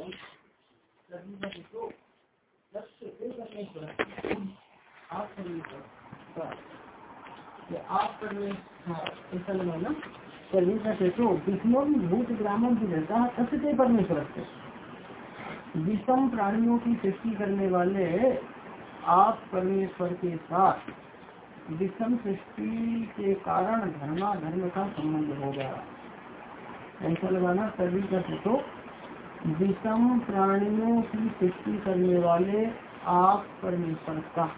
है परमेश्वर से विषम प्राणियों की सृष्टि करने वाले आप परमेश्वर के साथ विषम सृष्टि के कारण धर्मा धर्म का संबंध होगा ऐसा लगाना सभी का हेतु विषम प्राणियों की सृष्टि करने वाले आप परमेश्वर का।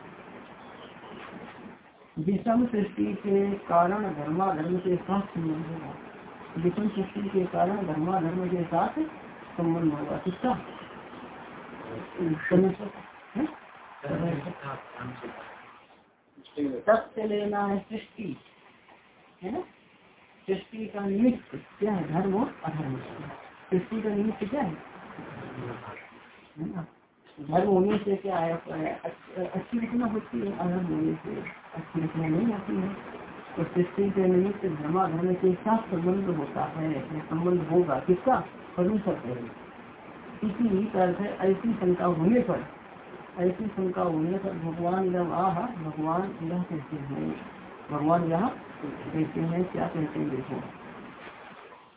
विषम सृष्टि के कारण धर्मा धर्म के साथ संबंध होगा। विषम सृष्टि के कारण धर्मा धर्म के साथ संबंध होगा किसका तथ्य लेना है सृष्टि, है ना? सृष्टि का निमित्त क्या है? धर्म और अधर्म। सृष्टि का निमित्त क्या? है धर्म होने से क्या है अच्छी रचना होती है? अधर्म होने से अच्छी रचना नहीं आती है। तो सृष्टि के निमित्त धर्मा धर्म के साथ संबंध होता है संबंध होगा। किसका? परमेश्वर से इसी है ऐसी शंका होने पर, ऐसी शंका होने पर भगवान जब आह, भगवान यह कहते हैं, भगवान यह कहते हैं, क्या कहते हैं देखो।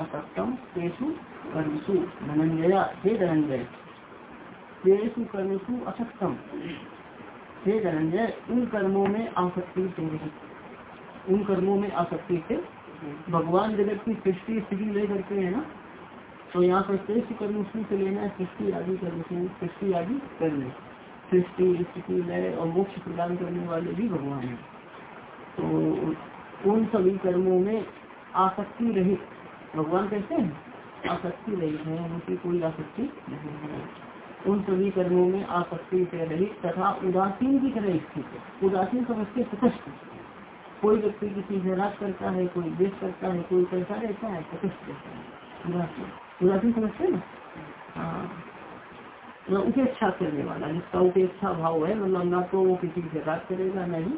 असक्तम केसु कर्मसु धनंजया हे धनंजय केसु कर्मसु असक्तम। हे धनंजय उन कर्मों में आसक्ति से उन कर्मों में आसक्ति से भगवान जगत की सृष्टि स्थिति ले करके है ना? तो यहाँ पर श्रेष्ठ कर्म से लेना है, सृष्टि आदि कर्म से, सृष्टि आदि कर्म सृष्टि, स्थिति, लय और मोक्ष प्रदान करने वाले भी भगवान है। तो उन सभी कर्मों में आसक्ति रहित भगवान कहते हैं, आसक्ति रहित है उनकी कोई आसक्ति नहीं है। उन सभी कर्मों में आसक्ति से रहित तथा उदासीन की तरह स्थित उदासीन समझते तटस्थ। कोई व्यक्ति किसी से राग करता है, कोई देश करता है, कोई कैसा रहता है, तटस्थ रहता है। उदासीन। उदासीन समझते ना हाँ उपेक्षा करने वाला, जिसका उपेक्षा भाव है मतलब ना तो वो किसी से राग करेगा, न ही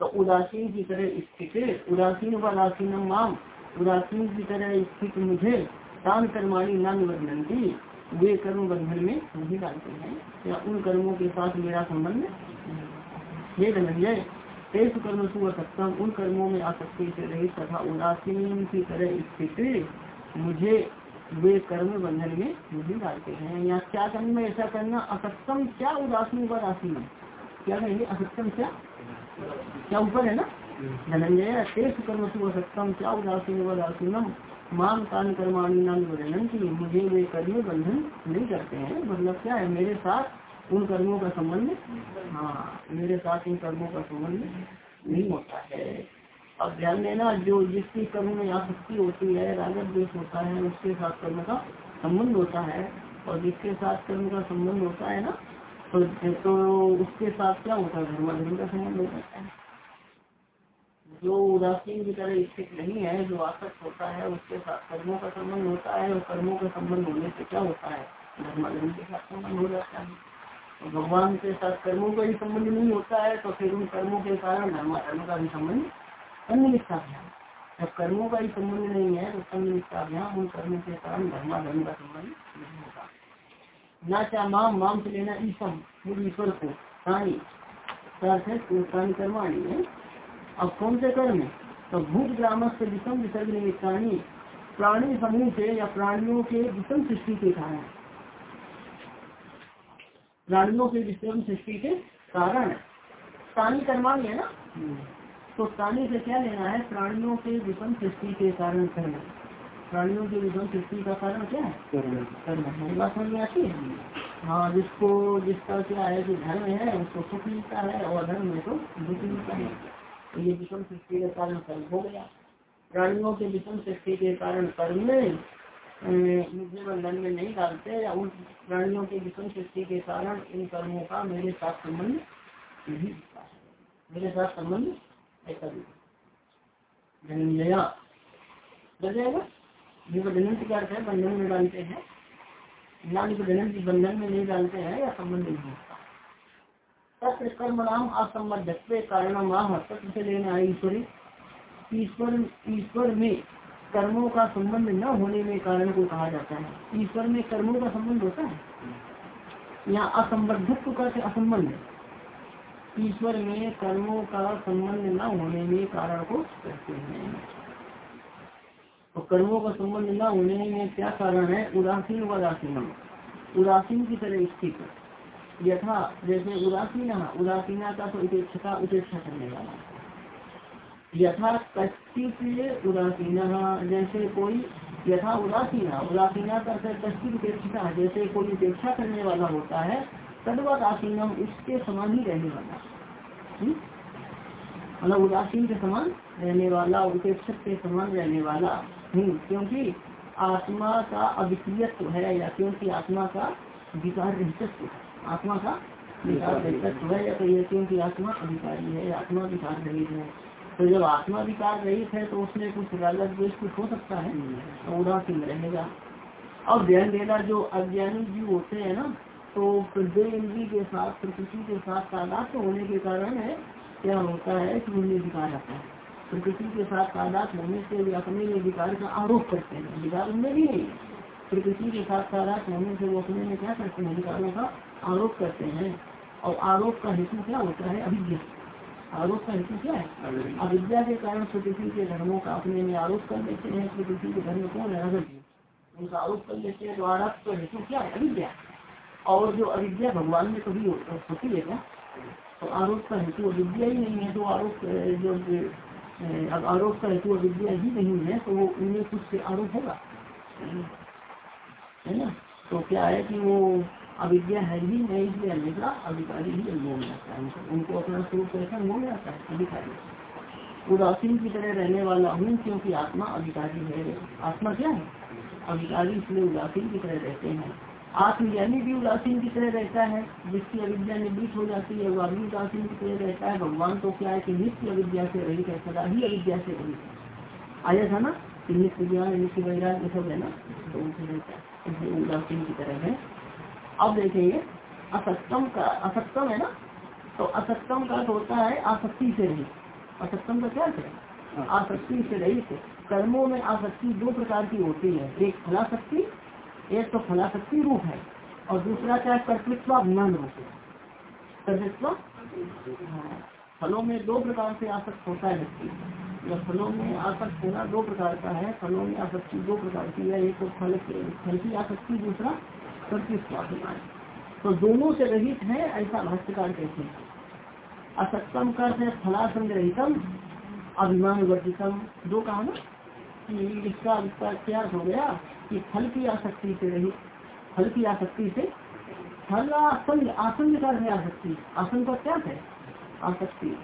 तो उदासीन की तरह स्थित उदासीन व माम। उदासीन की तरह स्थित मुझे दान कर्माणी नाम वर्णनती वे कर्म बंधन में नहीं डालते हैं, या उन कर्मों के साथ मेरा संबंध ये धनंजय तेज कर्म सुसक्तम उन कर्मों में आसक्ति से रहित तथा उदासीन की तरह स्थित मुझे वे कर्म बंधन में नहीं डालते हैं। या क्या कर्म में ऐसा करना असक्तम, क्या उदासीन व क्या कहेंगे? असक्तम क्या? क्या ऊपर है ना? धनंजय तेज कर्म सुसक्तम क्या उदासीन व आसीनम मान कान कर्माणी नाम वर्णन की मुझे वे कर्म बंधन नहीं करते हैं। मतलब क्या है? मेरे साथ उन कर्मों का संबंध हाँ मेरे साथ उन कर्मों का संबंध नहीं होता है। अब ध्यान देना, जो जिसकी कर्म में आसक्ति होती है राजक देश होता है, उसके साथ कर्म का संबंध होता है। और जिसके साथ कर्म का संबंध होता है ना तो, तो उसके साथ क्या होता है? धर्माधर्म का संबंध हो जाता है। जो उदासीन की तरह स्थित नहीं है जो आसक्त होता है उसके साथ कर्मों का संबंध होता है और कर्मों का संबंध होने से क्या होता है? धर्माधर्म के साथ संबंध हो जाता है। तो भगवान के साथ कर्मों का ही संबंध नहीं होता है तो फिर उन कर्मों के कारण धर्माधर्म का भी संबंध अन्य निष्ठाभ्याम जब कर्मों का ही संबंध नहीं है तो संघ निष्ठाभ्याम उन कर्मों के कारण धर्माधर्म का संबंध नहीं होता। ना चाह माम माम से लेना ईसम ईश्वर को प्राणी। प्राणी कर्माणी है? अब कौन से कर्म तो भूत ग्राम से विषम विसर्ग निमित्तानी प्राणी समूह से या प्राणियों के विषम सृष्टि के कारण। प्राणियों के विषम सृष्टि के कारण। प्राणी कर्माणी है ना? तो प्राणी से क्या लेना है? प्राणियों के विषम सृष्टि के कारण कर्म प्राणियों के विषम सृष्टि का कारण क्या है? कर्म है बात समझ में आती है? हाँ जिसको जिसका क्या है कि धर्म है उसको सुख मिलता है और धर्म में तो दुख मिलता है। तो ये विषम सृष्टि के कारण कर्म हो गया। प्राणियों के विषम सृष्टि के कारण कर्म में मुझे बंधन में नहीं डालते या उन प्राणियों के विषम सृष्टि के कारण इन कर्मों का मेरे साथ संबंध नहीं होता है। मेरे साथ संबंध ऐसा भी धनंजया लग जाएगा? ये बंधन का अर्थ है, बंधन में डालते हैं। ज्ञान बंधन बंधन में नहीं डालते हैं, या संबंध नहीं होता। तत्र कर्म नाम असंबद्ध कारण माह तत्व से लेना है ईश्वरी। ईश्वर ईश्वर में कर्मों का संबंध न होने में कारण को कहा जाता है। ईश्वर में कर्मों का संबंध होता है? यहाँ असंबद्धत्व का असंबंध ईश्वर में कर्मों का संबंध न होने में कारण को कहते हैं। तो कर्मों का संबंध न होने में क्या कारण है? उदासीन व उदासीन की तरह स्थित। यथा, जैसे उदासीन उदासीना का तो उपेक्षा उपेक्षा करने वाला। यथा कश्चित उदासीन, जैसे कोई यथा उदासीना उदासीना करते कश्चित उपेक्षिता जैसे कोई उपेक्षा करने वाला होता है तदवत आसीनम उसके समान ही रहने वाला। हम्म? मतलब उदासीन के समान रहने वाला उपेक्षक के समान रहने वाला। क्योंकि आत्मा का अभिक्रियत्व है या क्योंकि आत्मा का विकार रहितत्व आत्मा का विकार रहितत्व है या कहिए क्योंकि आत्मा अधिकारी है, आत्मा विकार रहित है। तो जब आत्मा विकार रहित है तो उसमें कुछ राजक द्वेष कुछ हो सकता है तो उदासीन रहेगा। और ध्यान देना जो अज्ञानी जीव होते हैं ना तो इंद्री के साथ, प्रकृति के साथ तादात होने के कारण है, क्या होता है कि उनमें विकार आता है। प्रकृति के साथ तादात होने से वे अपने में विकार का आरोप करते हैं। विकार उनमें भी नहीं प्रकृति के साथ तादात होने से वो अपने में क्या करते हैं? विकारों का आरोप करते हैं। और आरोप का हेतु क्या होता है? अभिज्ञा आरोप का हेतु क्या है? अविद्या। के कारण प्रकृति के धर्मों का अपने में आरोप कर लेते हैं। प्रकृति के धर्म कौन है उनका आरोप कर लेते हैं। तो आरोप का हेतु क्या है? अविद्या। और जो अविद्या भगवान में कभी होती है क्या? तो आरोप का हेतु अविद्या ही नहीं है। तो आरोप जो अब आरोप का हेतु अविद्या ही नहीं है तो वो उनमें कुछ आरोप होगा। है ना? तो क्या है कि वो अविद्या है ही नहीं इसलिए हमेशा अधिकारी ही अनुभव में आता है। उनको अपना स्वरूप कैसा अनुभव में आता है अधिकारी उदासीन की तरह रहने वाला हूँ, क्योंकि आत्मा अधिकारी है। आत्मा क्या है? अधिकारी इसलिए उदासीन की तरह रहते हैं। आत्मज्ञानी भी उदासीन की तरह रहता है जिसकी अविद्या निवृत्त हो जाती है वह भी उदासीन की तरह रहता है। भगवान तो क्या है कि नित्य अविद्या से रहित है सदा ही अविद्या से रहित आया था ना कि नित्य ज्ञान नित्य वैराग ये सब है ना? तो उनसे रहता है। उदासीन की तरह है। अब देखेंगे असत्यम का असत्यम है ना? तो असत्यम का होता है आसक्ति से रहित। असत्यम का क्या है? हाँ। आसक्ति से रहित। कर्मों में आसक्ति दो प्रकार की होती है। एक फलाशक्ति एक तो फलाशक्ति रूप है और दूसरा क्या है, कर्तृत्व अभिमान रूप है कर्तृत्व? हाँ। फलों में दो प्रकार से आसक्त होता है व्यक्ति। या फलों में आसक्त होना दो प्रकार का है, फलों में आसक्ति दो प्रकार की है, एक तो फल फल की आसक्ति, दूसरा स्वाभिमान तो दोनों से रहित है, ऐसा भाष्यकार कहते हैं। असक्तम कर फला संग्रहितम अभिमान वर्जितम दो कहा ना? इसका क्या हो गया कि फल की आसक्ति से रहित फल की आसक्ति से फल आसंग आसंग का है आसक्ति। आसंग का क्या है? आसक्ति।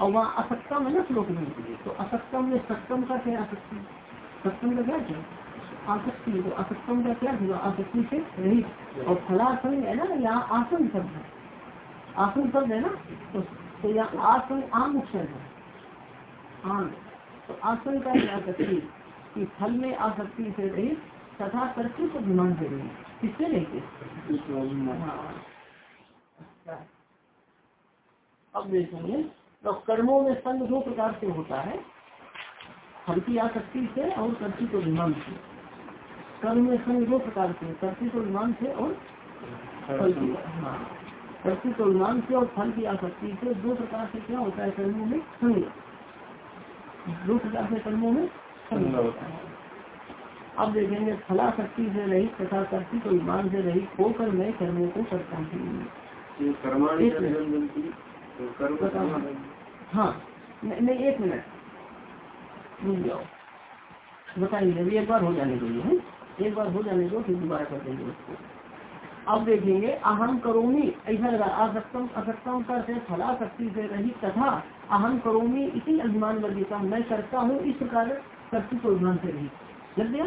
और वहाँ असक्तम है ना श्लोक में? तो असक्तम में सप्तम का क्या आसक्ति? सप्तम का क्या है? आसक्ति। तो असक्तम का क्या हुआ आसक्ति से रहित और फलासन है ना यहाँ आसन शब्द है। आसन शब्द है ना तो, तो यहाँ आसन आम अक्षर है। आम तो आसन का क्या आसक्ति? कि फल में आसक्ति से रहित तथा कर्तृत्व अभिमान से रहित किससे लेके? हाँ। अब देखेंगे तो कर्मों में संग दो प्रकार से होता है। फल की आसक्ति से और कर्तृत्व अभिमान से। कर्म में संग दो प्रकार से, कर्तित्व विमान से और फल की हाँ। कर्तित्व विमान से और फल की आसक्ति से दो प्रकार से क्या होता है कर्मों में? संग। दो प्रकार से कर्मों में संग होता है। अब देखेंगे फलाशक्ति से रहित तथा कर्तित्व विमान से रहित होकर मैं कर्मों को करता हूँ। हाँ। नहीं एक मिनट। रुक जाओ। बताइए अभी एक बार हो जाने के लिए एक बार हो जाने दो फिर दोबारा कर देंगे उसको। अब देखेंगे अहम करोमी ऐसा लगा आसक्तम असक्तम करते फला शक्ति से रही तथा अहम करोमी इसी अभिमान वर्गीता मैं करता हूँ इस प्रकार शक्ति को से रही लग गया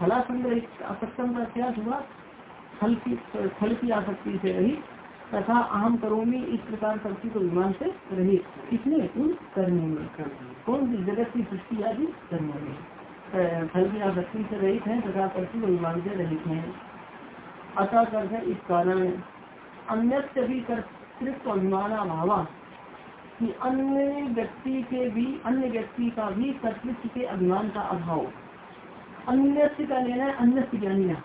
फलासंग असक्तम का क्या हुआ? फल की फल की आसक्ति से रही, तथा अहम करोमी, इस प्रकार शक्ति को विमान से रहित किसने? उन करने में कौन सी? जगत की सृष्टि आदि करने में फल की आसक्ति से रहित है, तथा शक्ति को विमान से रहित है। अतः कर इस कारण। अन्य भी कर्तृत्व अभिमान अभाव कि अन्य व्यक्ति के भी अन्य व्यक्ति का भी कर्तृत्व के अभिमान का अभाव। अन्य का लेना है? अन्य ज्ञानी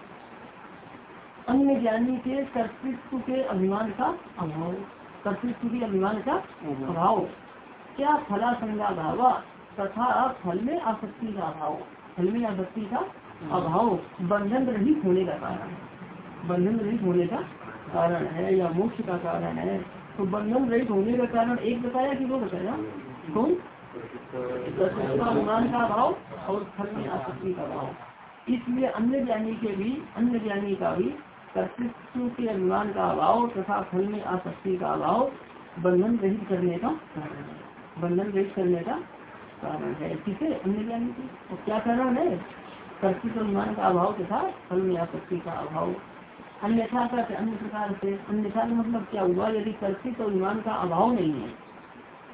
अन्य ज्ञानी के कर्तृत्व के अभिमान का अभाव। कर्तृत्व के अभिमान का अभाव। क्या फला संज्ञा भाव तथा फल में आसक्ति का अभाव? फल में आसक्ति का अभाव। बंधन रहित होने का कारण। बंधन रहित होने का कारण है या मोक्ष का कारण है। तो बंधन रहित होने का कारण एक बताया कि दो बताया? कौन? अनुमान का अभाव और फल में आसक्ति का अभाव। इसलिए अन्य ज्ञानी के भी, अन्य ज्ञानी का भी कर्तृत्व के अनुमान का अभाव तथा फल में आसक्ति का अभाव बंधन रहित करने का कारण है। बंधन रहित करने का कारण है। किसे? अन्य ज्ञानी की। क्या कारण है? कर्तृत्व अनुमान का अभाव तथा फल में आसक्ति का अभाव अन्यथा का अन्य प्रकार से अन्यथा का मतलब क्या हुआ? यदि कर्तृत्व अभिमान का अभाव नहीं है,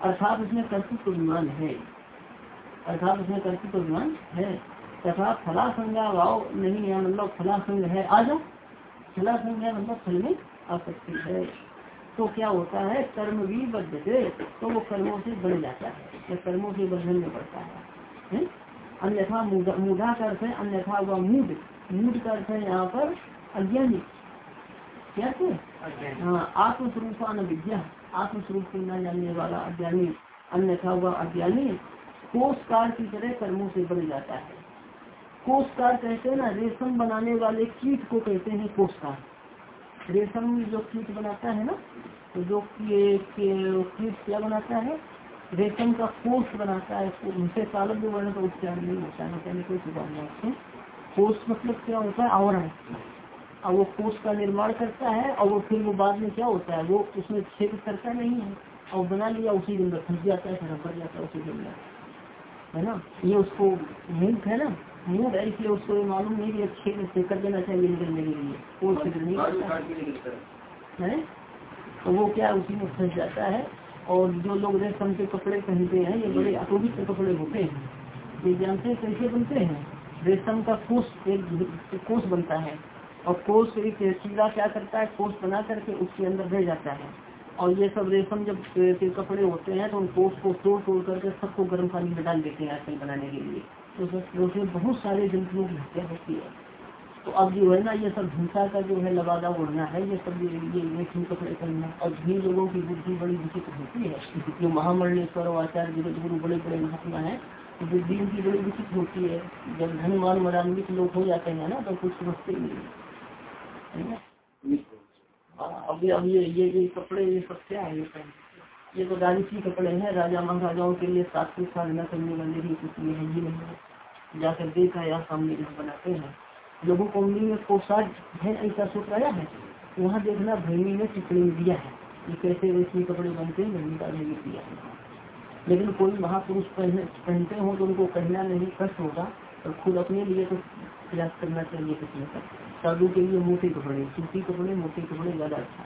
अर्थात उसमें कर्तृत्व अभिमान है। अर्थात उसमें कर्तृत्व अभिमान है। तथा फलासंगा भाव नहीं है मतलब फलासंग है। आज फलासंग है मतलब फल में आ सकती है। तो क्या होता है? कर्म भी बद्ध से तो वो कर्मों से बढ़ जाता है। या कर्मों से बंधन में पड़ता है। अन्यथा मूढ़ा कर अर्थ अन्यथा वह मूड। मूड का अर्थ है यहाँ पर अज्ञानी। क्या थे हाँ आत्मस्वरूप विद्या आत्मस्वरूप को न जानने वाला अज्ञानी अन्यथा हुआ अज्ञानी कोषकार की तरह कर्मों से बढ़ जाता है। कोषकार कहते हैं ना रेशम बनाने वाले कीट को कहते हैं कोषकार रेशम जो कीट बनाता है ना तो जो कीट क्या बनाता है? रेशम का कोष बनाता है। उनसे चालक जो वर्ण का उच्चारण नहीं होता है कोई सुबह कोष मतलब क्या होता है? आवरण। और वो कोष का निर्माण करता है और वो फिर वो बाद में क्या होता है? वो उसमें छेद करता नहीं है और बना लिया उसी के अंदर फंस जाता है कर जाता है उसी के अंदर। है ना? ये उसको मूड है ना? मूड है इसलिए उसको ये मालूम नहीं कि छेद से कर देना चाहिए निकलने के लिए। वो छेद नहीं है? तो वो क्या उसी में फंस जाता है? और जो लोग रेशम के कपड़े पहनते हैं ये बड़े अपवित्र कपड़े होते हैं। ये जानते हैं कैसे बनते हैं? रेशम का कोष एक कोष बनता है। और कोष एक कीड़ा क्या करता है? कोष बना करके उसके अंदर रह जाता है। और ये सब रेशम जब के कपड़े होते हैं तो उन कोष को तोड़ तोड़ करके सबको गर्म पानी में डाल देते हैं आजकल बनाने के लिए। तो उसमें बहुत सारे जंतुओं की हत्या होती है। तो अब जो है ना, ये सब हिंसा का जो है लबादा उड़ना है, ये सब ये रेशम कपड़े करना और भी लोगों की बुद्धि बड़ी विचित्र होती है। जो महामंडलेश्वर और आचार्य जगत गुरु बड़े बड़े महात्मा है तो बुद्धि उनकी बड़ी विचित्र होती है। जब धनवान मरान्वित लोग हो जाते हैं ना तो कुछ समझते नहीं। अभी अब ये ये ये कपड़े, ये सब क्या है? ये ये तो राजसी कपड़े हैं, राजा महाराजाओं के लिए सात्विक साधना करने वाले ही कुछ ये है, ही नहीं जाकर देखा या सामने बनाते हैं। लोगों को उंगली में पोशाक है, ऐसा सोच रहा है? वहाँ देखना भूमि ने टिप्पणी दिया है। कि कैसे रेशमी कपड़े बनते हैं, भूमि का नहीं दिया है। लेकिन कोई महापुरुष पहने, पहनते हो तो उनको कहना नहीं कष्ट होगा और खुद अपने लिए तो प्रयास करना चाहिए किसी का साधु के लिए मोटे कपड़े, सूती कपड़े मोटे कपड़े ज़्यादा अच्छा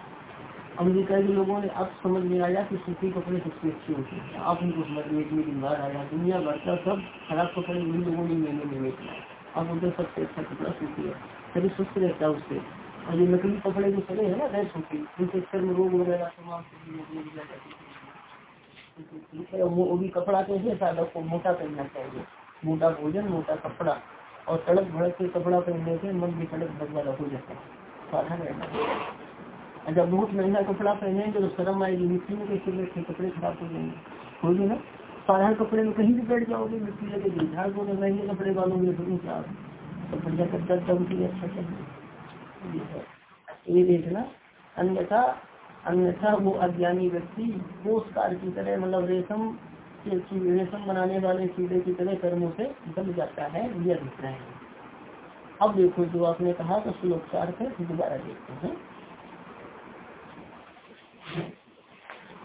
अमेरिका के लोगों ने अब समझ में आया कि सूती कपड़े सबसे अच्छे होते हैं। आप उनको समझ में इतनी दिन बाद आया, दुनिया भर का सब खराब कपड़े उन लोगों ने मैंने में बेचना अब उनका सबसे अच्छा कपड़ा सूती है। सभी स्वस्थ रहता है उससे। और ये नकली कपड़े जो सड़े है ना गैर सूती उनसे चर्म रोग वगैरह तमाम वो भी कपड़ा कैसे साधक को मोटा पहनना चाहिए। मोटा भोजन, मोटा कपड़ा। और सड़क भड़क के कपड़ा पहनने से मन भी भड़क वाला हो जाता है। साधन रहना जब बहुत महँगा कपड़ा पहनेंगे तो शर्म आएगी, मिट्टी में कैसे बैठे, कपड़े खराब हो जाएँगे। होगी ना, साधारण कपड़े में कहीं भी बैठ जाओगे, मिट्टी लगेगी झाड़ तो महँगे कपड़े वालों में फिर क्या तो बढ़िया करता दम के लिए अच्छा चाहिए ये देखना, अन्यथा अन्यथा वो अज्ञानी व्यक्ति वो उस की तरह मतलब रेशम रेशम बनाने वाले कीड़े की तरह कर्मों से बन जाता है, यह अभिप्राय है। अब देखो, जो आपने कहा तो श्लोक चार थे दोबारा देखते हैं।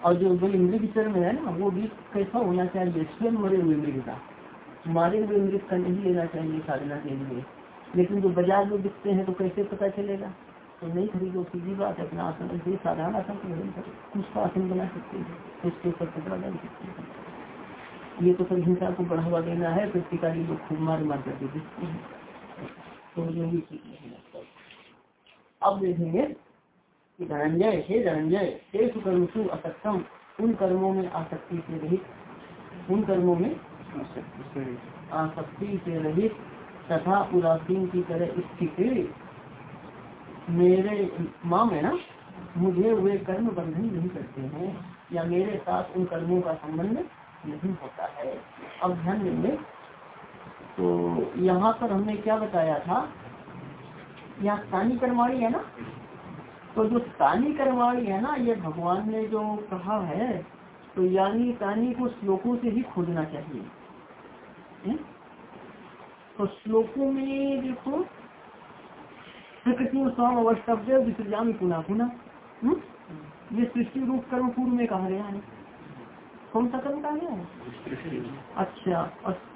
और जो जो मृग चर्म है ना, वो भी कैसा होना चाहिए? स्वयं मरे हुए मृग का। मारे हुए मृग का नहीं लेना चाहिए साधना के लिए। लेकिन जो बाज़ार में बिकते हैं तो कैसे पता चलेगा? तो नहीं खरीदो, सीधी बात अपना आसन साधारण आसन ग्रहण करो कुछ का आसन बना सकते हैं। उसके ऊपर कपड़ा डाल सकते हैं। ये तो सब हिंसा को बढ़ावा देना है प्रतिकारी लोग खूब मार मार करके दिखते हैं। तो ये ठीक नहीं अब देखेंगे कि धनंजय, हे धनंजय शेष कर्मसु असक्तम उन कर्मों में आसक्ति से रहित, उन कर्मों में आसक्ति से रहित। तथा उदासीन की तरह स्थिति मेरे माम है ना, मुझे वे कर्म बंधन नहीं करते हैं, या मेरे साथ उन कर्मों का संबंध नहीं होता है। अब ध्यान देंगे। तो यहाँ पर हमने क्या बताया था? यहाँ स्थानी कर्माणी है ना? तो जो स्थानी कर्माणी है ना, ये भगवान ने जो कहा है तो यानी तानी को श्लोकों से ही खोजना चाहिए। है? तो श्लोकों में देखो प्रकृति स्वाम अवस्थव्य विसर्जामी पुनः पुनः। ये सृष्टि रूप कर्म पूर्व में कहा गया है। कौन सा कर्म कहा गया है? अच्छा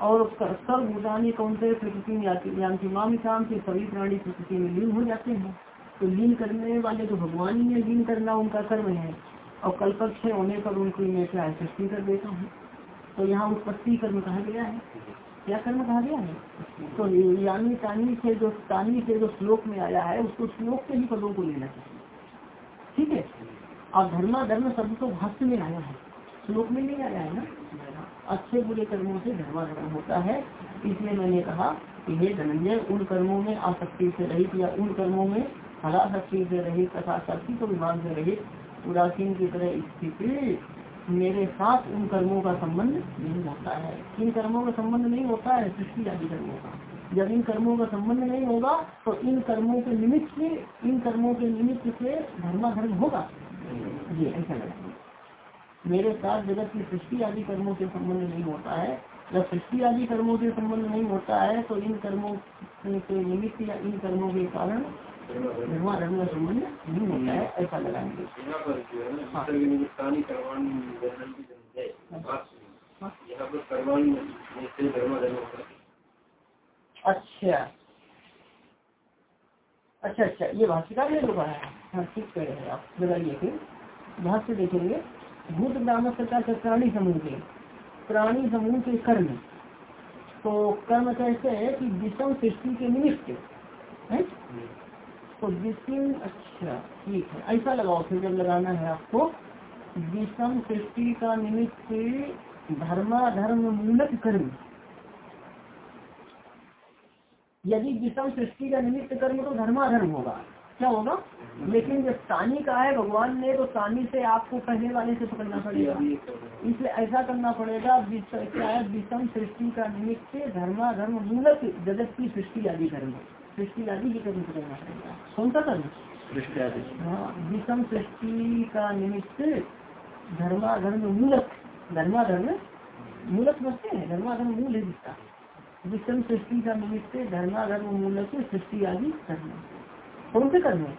और सर्वभूतानी कौन से प्रकृति में आती माम शाम के सभी प्राणी प्रकृति में लीन हो जाते हैं। तो लीन करने वाले तो भगवान ही है, लीन करना उनका कर्म है। और कल्पक्ष होने पर उनको मैं क्या सृष्टि कर देता हूँ। तो यहाँ उत्पत्ति कर्म कहा गया है। क्या कर्म कहा गया है? तो यानी तानी से जो, तानी से जो श्लोक में आया है, उसको श्लोक के ही पदों को लेना चाहिए। ठीक है? अब धर्मा, धर्म शब्द तो भाष्य में आया है। श्लोक में नहीं आया है ना? अच्छे बुरे कर्मों से धर्मा धर्म होता है। इसलिए मैंने कहा कि हे धनंजय, उन कर्मों में आसक्ति से रहित या उन कर्मों में हराशक्ति से रहित तथा शक्ति को विमान से रहित उदासीन की तरह स्थिति, मेरे साथ उन कर्मों का संबंध नहीं होता है। इन कर्मों का संबंध नहीं होता है? सृष्टि आदि कर्मों का। जब इन कर्मों का संबंध नहीं होगा तो इन कर्मों के निमित्त से, इन कर्मों के निमित्त से धर्माधर्म होगा। ये ऐसा लगता मेरे साथ जगत की सृष्टि आदि कर्मों से संबंध नहीं होता है। जब सृष्टि आदि कर्मों से संबंध नहीं होता है तो इन कर्मों के निमित्त या इन कर्मों के कारण धर्माधर्म का संबंध नहीं होता है ऐसा लगाएँगे। अच्छा। अच्छा अच्छा ये भाषिका ने जो कहा है। हाँ ठीक कह रहे हैं आप। लगाइए फिर। भाष्य देखेंगे। भूत ब्राह्मण सरकार के प्राणी समूह के। प्राणी समूह के कर्म। तो कर्म कैसे है कि विषम सृष्टि के निमित्त, है? तो विषम अच्छा ठीक है। ऐसा लगाओ, फिर जब लगाना है आपको। विषम सृष्टि का निमित्त धर्माधर्म मूलक कर्म। यदि विषम सृष्टि का निमित्त कर्म तो धर्माधर्म होगा। क्या होगा। लेकिन जब सानी का है भगवान ने तो सानी से आपको पहले वाले से पकड़ना पड़ेगा। इसलिए ऐसा करना पड़ेगा क्या है विषम सृष्टि का निमित्त धर्मा धर्म मूलक जगत की सृष्टि आदि कर्म सृष्टि आदि की कर्म पकड़ना पड़ेगा कौन सा कर्म हाँ विषम सृष्टि का निमित्त धर्माधर्म मूलक धर्माधर्म मूलक समझते हैं धर्माधर्म मूल है जिसका। विषम सृष्टि का निमित्त धर्माधर्म मूलक सृष्टि आदि करना। कौन से कर्म है।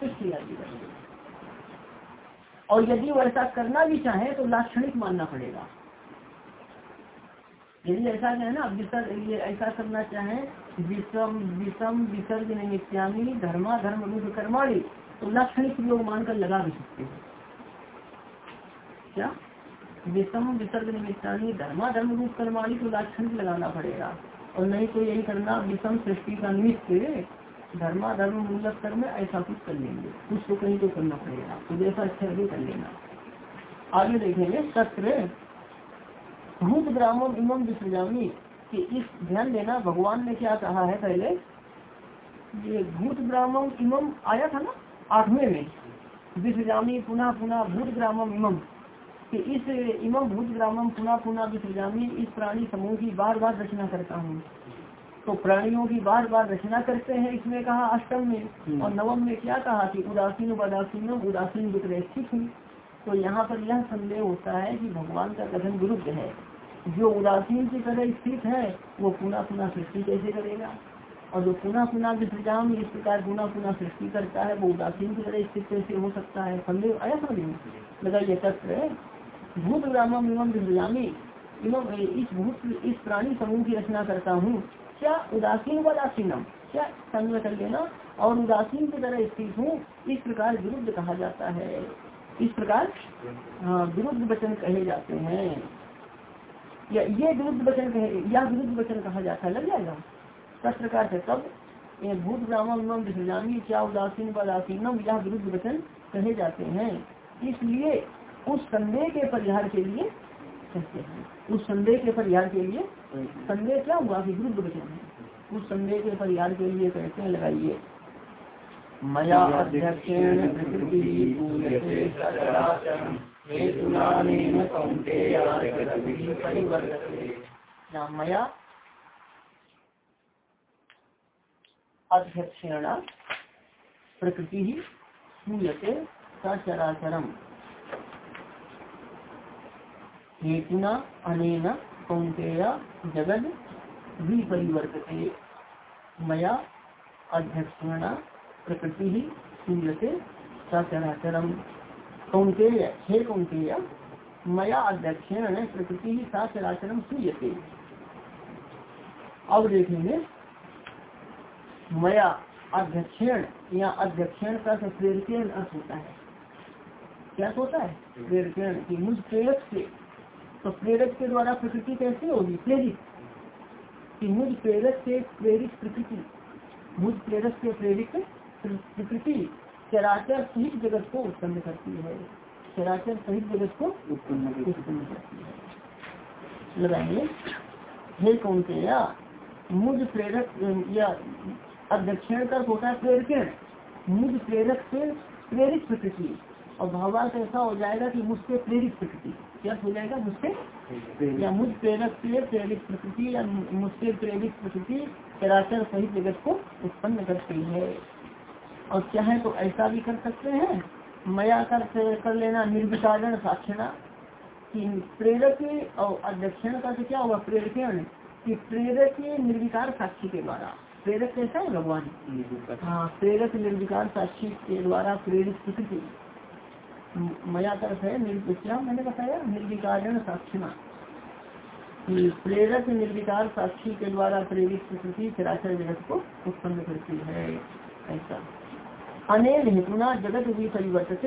सृष्टि आदि और यदि वो ऐसा करना भी चाहे तो लाक्षणिक मानना पड़ेगा। यदि ऐसा है ना विसर्ग ये ऐसा करना चाहे विषम विषम विसर्ग निमित्यामी धर्मा, धर्म रूप कर्माणी तो लाक्षणिक प्रयोग मानकर लगा भी सकते हैं। क्या? विषम विसर्ग निमित्तानी धर्मा, धर्म रूप कर्माणी तो लाक्षणिक लगाना पड़ेगा। और नहीं तो यही करना विषम सृष्टि का निमित्त धर्मा, धर्म, मूलक, कर्म ऐसा कुछ कर लेंगे। कुछ तो कहीं तो करना पड़ेगा। तो जैसा अच्छा लगे कर लेना। आगे देखेंगे सत्र भूत, ब्राह्मण इमम विसर्जामी कि इस ध्यान देना भगवान ने क्या कहा है पहले? ये भूत, ब्राह्मण इमम आया था ना, आठवें में। विसर्जामी पुनः पुनः, भूत, ब्राह्मण इमम कि इस इमम भूत, ब्राह्मण, पुनः पुनः विसर्जामी इस प्राणी समूह की बार बार रचना करता हूँ। तो प्राणियों की बार बार रचना करते हैं इसमें कहा अष्टम में। और नवम में क्या कहा कि उदासीन उदासीन उदासीन विक्रैक्षित हुई तो यहाँ पर यह संदेह होता है कि भगवान का कथन विरुद्ध है। जो उदासीन की तरह स्थित है वो पुनः पुनः सृष्टि कैसे करेगा? और जो पुनः पुनः विसर्जाम इस प्रकार पुनः पुनः सृष्टि करता है वो उदासीन की तरह स्थित कैसे हो सकता है? संदेह आया में लगाइए तत्व भूत ग्रामम एवं विसर्जामी एवं इस भूत इस प्राणी समूह की रचना करता हूँ। क्या? उदासीन उदासीनम क्या संग कर लेना? और उदासीन की तरह स्थित हूँ, इस प्रकार विरुद्ध कहा जाता है। इस प्रकार हाँ विरुद्ध वचन कहे जाते हैं। या ये विरुद्ध वचन कहे, या विरुद्ध वचन कहा जाता है, लग जाएगा। दस प्रकार से तब भूत, ब्राह्मण क्या उदासीन उदासीनम या विरुद्ध वचन कहे जाते हैं। इसलिए उस संदेह के परिहार के लिए कहते हैं। उस संदेह के परिहार के लिए संदेह क्या हुआ? विरुद्ध वचन है। उस संदेह के परिहार के लिए कहते हैं, लगाइए। मया प्रकृति ही सूयते सचराचरम। हेतुना अनेन कौंतेय जगद विपरिवर्तते मया अध्यक्षेण प्रकृति ही सूयते सचराचरम। कौंतेय हे कौंतेय मया अध्यक्षेण प्रकृति ही सचराचरम सूयते अब देखेंगे मया अध्यक्षण, या अध्यक्षण का प्रेरकेण अर्थ होता है। क्या होता है? प्रेरकेण की मुझ प्रेरक से। तो प्रेरक के द्वारा प्रकृति कैसे होगी? प्रेरित। कि मुझ प्रेरक से प्रेरित प्रकृति। मुझ प्रेरक से प्रेरित प्रकृति चराचर सहित जगत को उत्पन्न करती है। चराचर सहित जगत को उत्पन्न उत्पन्न करती है। लगाएँगे हे कौन से या मुझ प्रेरक या अध्यक्षण का होता है प्रेरक। मुझ प्रेरक से प्रेरित प्रकृति। और भावार्थ ऐसा हो जाएगा कि मुझसे प्रेरित प्रकृति। क्या हो जाएगा मुझसे? या मुझ प्रेरक से प्रेरित प्रकृति या मुझसे प्रेरित प्रकृति चराचर सहित जगत को उत्पन्न करती है। और चाहे तो ऐसा भी कर सकते हैं। मया कर कर लेना निर्विकारण साक्षणा कि प्रेरक और अध्यक्षण का तो क्या होगा प्रेरकण कि प्रेरक निर्विकार साक्षी के द्वारा। प्रेरक कैसा है? भगवान। हाँ प्रेरक निर्विकार साक्षी के द्वारा प्रेरित प्रकृति। मया तरफ़ है मैंने बताया निर्विकारण साक्षिमा प्रेरक निर्विकार साक्षी के द्वारा प्रेरित प्रकृति चराचर जगत को उत्पन्न करती है, ऐसा। अनेक हेतुना जगत भी परिवर्तित,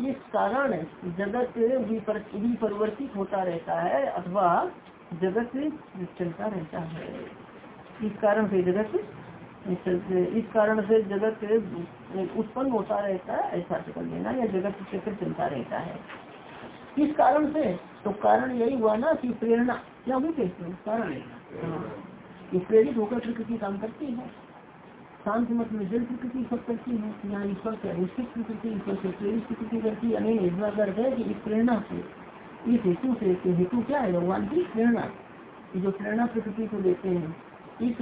इस कारण जगत भी परिवर्तित होता रहता है, अथवा जगत चलता रहता है। इस कारण से जगत इस कारण से जगत उत्पन्न होता रहता है, ऐसा कर लेना, या जगत चक्र चलता रहता है। इस कारण से? तो कारण यही हुआ ना कि प्रेरणा क्या हुई कहते हैं, कारण हाँ। प्रेरित होकर प्रकृति काम करती है। शांत मत में जल प्रकृति सब करती है यहाँ ईश्वर से अनुष्ठित प्रकृति ईश्वर से प्रेरित प्रकृति करती है। नहीं इतना कर है कि इस प्रेरणा से, इस हेतु से हेतु क्या है? भगवान की प्रेरणा। जो प्रेरणा प्रकृति को देते हैं, इस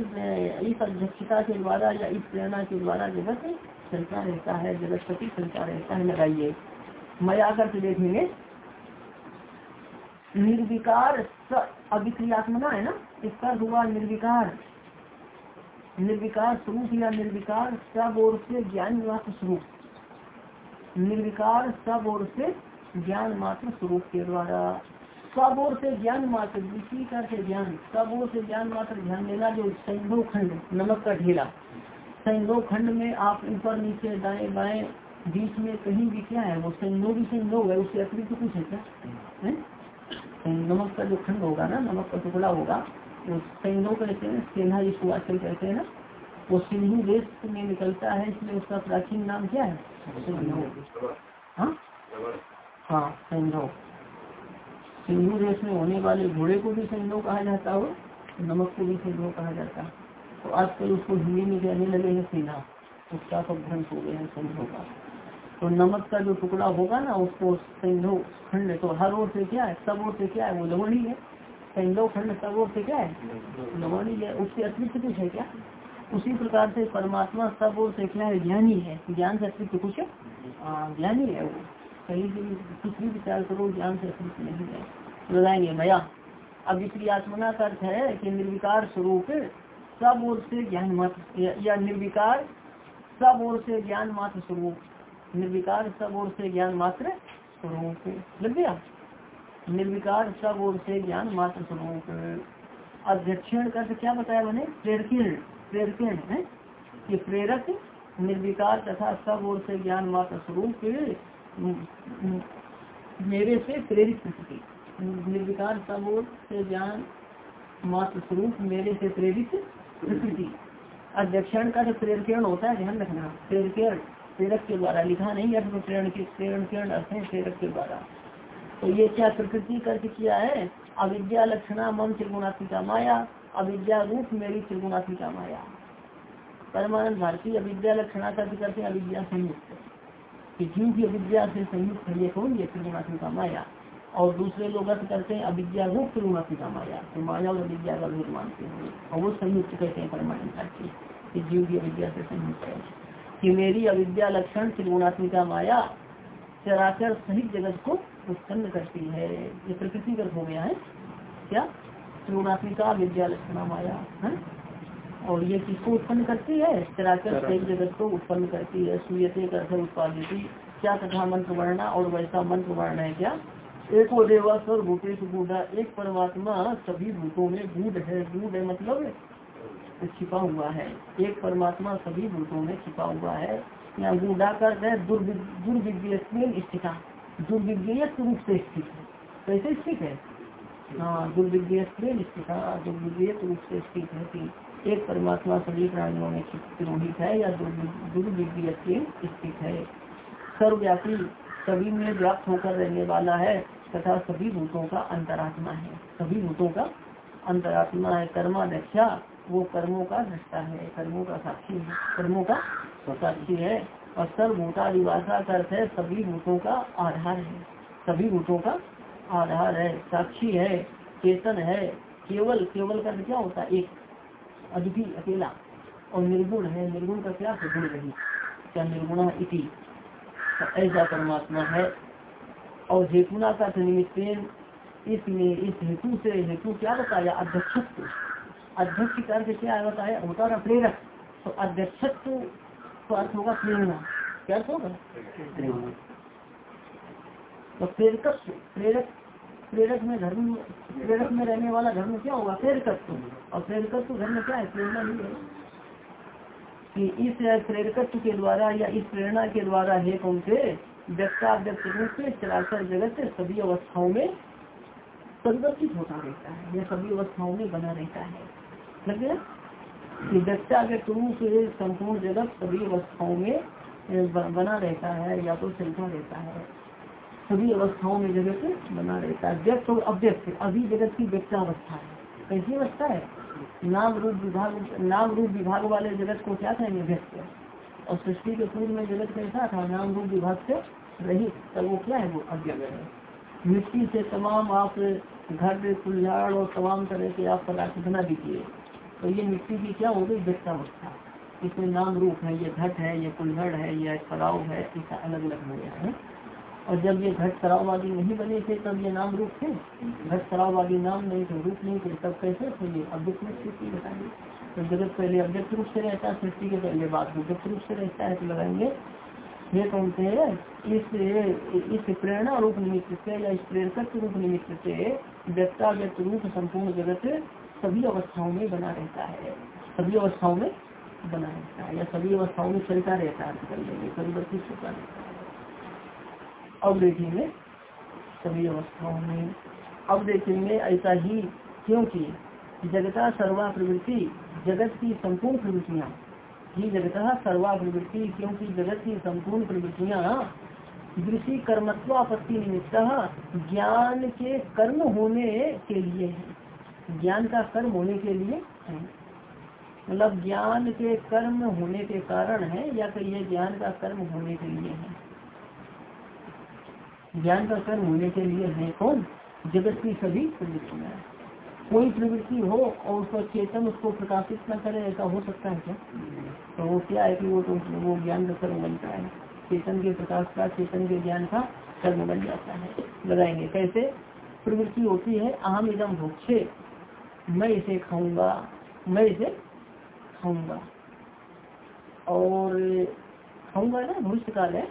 इस अध्यक्षता के द्वारा या इस प्रेरणा के द्वारा जगत चलता रहता है जगत प्रति चलता रहता है, लगाइए। मैं आकर के देखेंगे निर्विकार अभिक्रियात्मना है ना? इसका हुआ निर्विकार। निर्विकार स्वरूप या निर्विकार सब ओर से ज्ञान मात्र स्वरूप। निर्विकार सब ओर से ज्ञान मात्र स्वरूप के द्वारा। सब ओर से ज्ञान मात्र का से ज्ञान। सब ओर से ज्ञान मात्र, ध्यान देना जो संयोग खंड, नमक का ढेला। संयोग खंड में आप ऊपर नीचे दाएँ बाएँ बीच में कहीं भी क्या है? वो संयोग ही संयोग है उससे अतिरिक्त कुछ है क्या? है? नमक का जो खंड होगा ना, नमक का टुकड़ा होगा, वो संयोग कहते हैं सेना जिसको आजकल कहते हैं ना, वो सिंधु देश में निकलता है, इसलिए उसका प्राचीन नाम क्या है? हाँ? हाँ संयोग सिंधु देश में होने वाले घोड़े को भी संयोग कहा जाता हो, नमक को भी संयोग कहा जाता। है तो आजकल उसको हिंदी में कहने लगे हैं, सीधा, उसका सब भ्रंश हो गए हैं संयोग का तो नमक का जो टुकड़ा होगा ना, उसको संयोग खंड तो हर ओर से क्या है, सब ओर से क्या है, वो लवणी है। संयोग खंड, सब ओर से क्या है, लवणी है। उससे अतिरिक्त कुछ है क्या? उसी प्रकार से परमात्मा सब ओर से क्या है, ज्ञानी है। ज्ञान से अतिरिक्त कुछ है? ज्ञानी है वो। कहीं भी कुछ भी विचार करो, ज्ञान से अतिरिक्त नहीं है। लगाएँगे भैया, अब इसलिए आत्मना का अर्थ है कि निर्विकार स्वरूप सब ओर से ज्ञान मात्र या, निर्विकार सब ओर से ज्ञान मात्र स्वरूप। निर्विकार सब ओर से ज्ञान मात्र स्वरूप। लग गया? निर्विकार सब ओर से ज्ञान मात्र स्वरूप। अध्यक्षण का क्या बताया मैंने? प्रेरकीर्ण प्रेरकीर्ण है? कि प्रेरक निर्विकार तथा सब ओर से ज्ञान मात्र स्वरूप मेरे से प्रेरित प्रकृति निर्विकार सब ओर से ज्ञान मात्र स्वरूप मेरे से प्रेरित अध्यक्षण का जो प्रेरकरण होता है, ध्यान रखना प्रेरकरण प्रेरक के द्वारा लिखा नहीं अर्थ में प्रेरण की प्रेरण किरण अर्थ है प्रेरक के द्वारा। तो ये क्या प्रकृति कर्ज किया है? अविद्या लक्षणा मन त्रिगुणात्मिका माया, अविद्या रूप मेरी त्रिगुणात्मिका माया। परमानंद भारतीय अविद्या लक्षणा का करते हैं, अविद्या संयुक्त। जीव की अविद्या से संयुक्त है, ये कौन? ये त्रिगुणात्मिका माया। और दूसरे लोग अर्थ करते हैं अविद्या रूप त्रिगुणात्मिका माया। तो माया और अविद्या का भेद मानते हैं। और वो संयुक्त कहते हैं परमानंद भारतीय कि जीव की अविद्या से संयुक्त है। कि मेरी अविद्या लक्षण त्रिगुणात्मिका माया चराचर सहित जगत को उत्पन्न करती है। ये प्रकृति गर्भ हो गया है। क्या? त्रिगुणात्मिका विद्या लक्षणा माया है? और ये किसको उत्पन्न करती है? चराचर सहित जगत को उत्पन्न करती है। सूयते कर उत्पादित क्या तथा मंत्र वर्णा और वैसा मंत्र वर्ण है क्या? एक देवा सर भूतेश बूढ़ा, एक परमात्मा, सभी भूतों में बूढ़ है बूढ़ है मतलब छिपा हुआ है। एक परमात्मा, सभी भूतों में छिपा हुआ है। यहाँ बूढ़ा कर दुर्विज्ञ स्थिता। दुर्विज्ञ रूप से स्थित है। कैसे स्थित है? हाँ दुर्विज्ञ स्थिता दुर्विज्ञ रूप से स्थित है एक परमात्मा सभी प्राणियों में रोहित है या दुर्विज्ञ स्थित है। सर्वव्यापी सभी में व्याप्त होकर रहने वाला है। तथा सभी भूतों का अंतरात्मा है। सभी भूतों का अंतरात्मा है। कर्मा दक्षा वो कर्मों का दृष्टा है। कर्मों का साक्षी है। कर्मों का साक्षी है। और सर्वभूता दिवासा का अर्थ है। सभी भूतों का आधार है। सभी भूतों का आधार है। साक्षी है। चेतन है। केवल केवल का क्या होता है? एक अद्वितीय अकेला। और निर्गुण है। निर्गुण का क्या? गुण रही क्या निर्गुण इति? ऐसा परमात्मा है। और हेतुना का निमित्त इसमें इस हेतु से, हेतु क्या बताया? अध्यक्षत्व। अध्यक्ष का अर्थ क्या बताया? होता ना प्रेरक। तो अध्यक्षत्व तो अर्थ होगा प्रेरणा। क्या अर्थ होगा? तो प्रेरकत्व, प्रेरक प्रेरक में धर्म, प्रेरक में रहने वाला धर्म क्या होगा? प्रेरकत्व। और प्रेरकत्व धर्म क्या है? प्रेरणा नहीं है। कि इस प्रेरकत्व के द्वारा या इस प्रेरणा के द्वारा हे कौन से? व्यक्ता व्यक्त रूप से चराचर जगत सभी अवस्थाओं में परिवर्तित होता रहता है। यह सभी अवस्थाओं में बना रहता है। लग कि रूप से संपूर्ण जगत सभी अवस्थाओं में बना रहता है या तो चलता रहता है। सभी अवस्थाओं में जगत बना रहता है। व्यक्त और अव्यक्त, अभी जगत की व्यक्तावस्था है। कैसी अवस्था है? नाम रूप विभाग, नाम रूप विभाग वाले जगत को क्या कहेंगे? व्यक्त। और सृष्टि के पूर्व में जगत कैसा था? नाम रूप विभाग से रही तब वो क्या है वो अज्ञान है? मिट्टी से तमाम आप घर, कुल्हाड़ और तमाम तरह के आप पदार्थ बना दीजिए। तो ये मिट्टी की क्या हो गई? व्यक्तावस्था इसमें नाम रूप है, ये घट है, ये कुल्हड़ है, ये तलाव है, इसका अलग अलग हो गया है। और जब ये घट तलाव आदि नहीं बने थे, तब ये नाम रूप थे? घट शराब आदि नाम नहीं थे, रूप नहीं थे, तब कैसे थे ये अव्यक्त स्थिति बताइए? तो जगत पहले अव्यक्त रूप से रहता है, सृष्टि के पहले बात व्यक्त रूप से रहता है तो लगाएँगे ये कौन से इस इस प्रेरणा रूप निमित्त से या इस प्रेरक रूप निमित्त से व्यक्ता व्यक्त रूप संपूर्ण जगत सभी अवस्थाओं में बना रहता है सभी अवस्थाओं में बना रहता है या सभी अवस्थाओं में चलता रहता है परिवर्तित होता रहता है अब देखेंगे सभी अवस्थाओं में अब देखेंगे ऐसा ही क्योंकि जगता सर्वा प्रवृत्ति जगत की संपूर्ण प्रवृत्तियाँ ही जगत सर्वा प्रवृत्ति क्योंकि जगत की संपूर्ण प्रवृत्तियाँ दृष्टि कर्मत्व आपत्ति निमित्त ज्ञान के कर्म होने के लिए है। ज्ञान का कर्म होने के लिए है। मतलब ज्ञान के कर्म होने के कारण है, या कहिए ज्ञान का कर्म होने के लिए है। ज्ञान का कर्म होने के लिए है कौन? जगत की सभी प्रवृत्तियाँ। कोई प्रवृत्ति हो और उसका चेतन उसको प्रकाशित न करे, ऐसा हो सकता है क्या? तो वो क्या है कि वो तो वो ज्ञान का कर्म बनता है। चेतन के प्रकाश का, चेतन के ज्ञान का कर्म बन जाता है। लगाएँगे कैसे? प्रवृत्ति होती है, अहम इदम भोक्षे मैं इसे खाऊँगा, मैं इसे खाऊँगा। और खाऊँगा ना भविष्य काल है।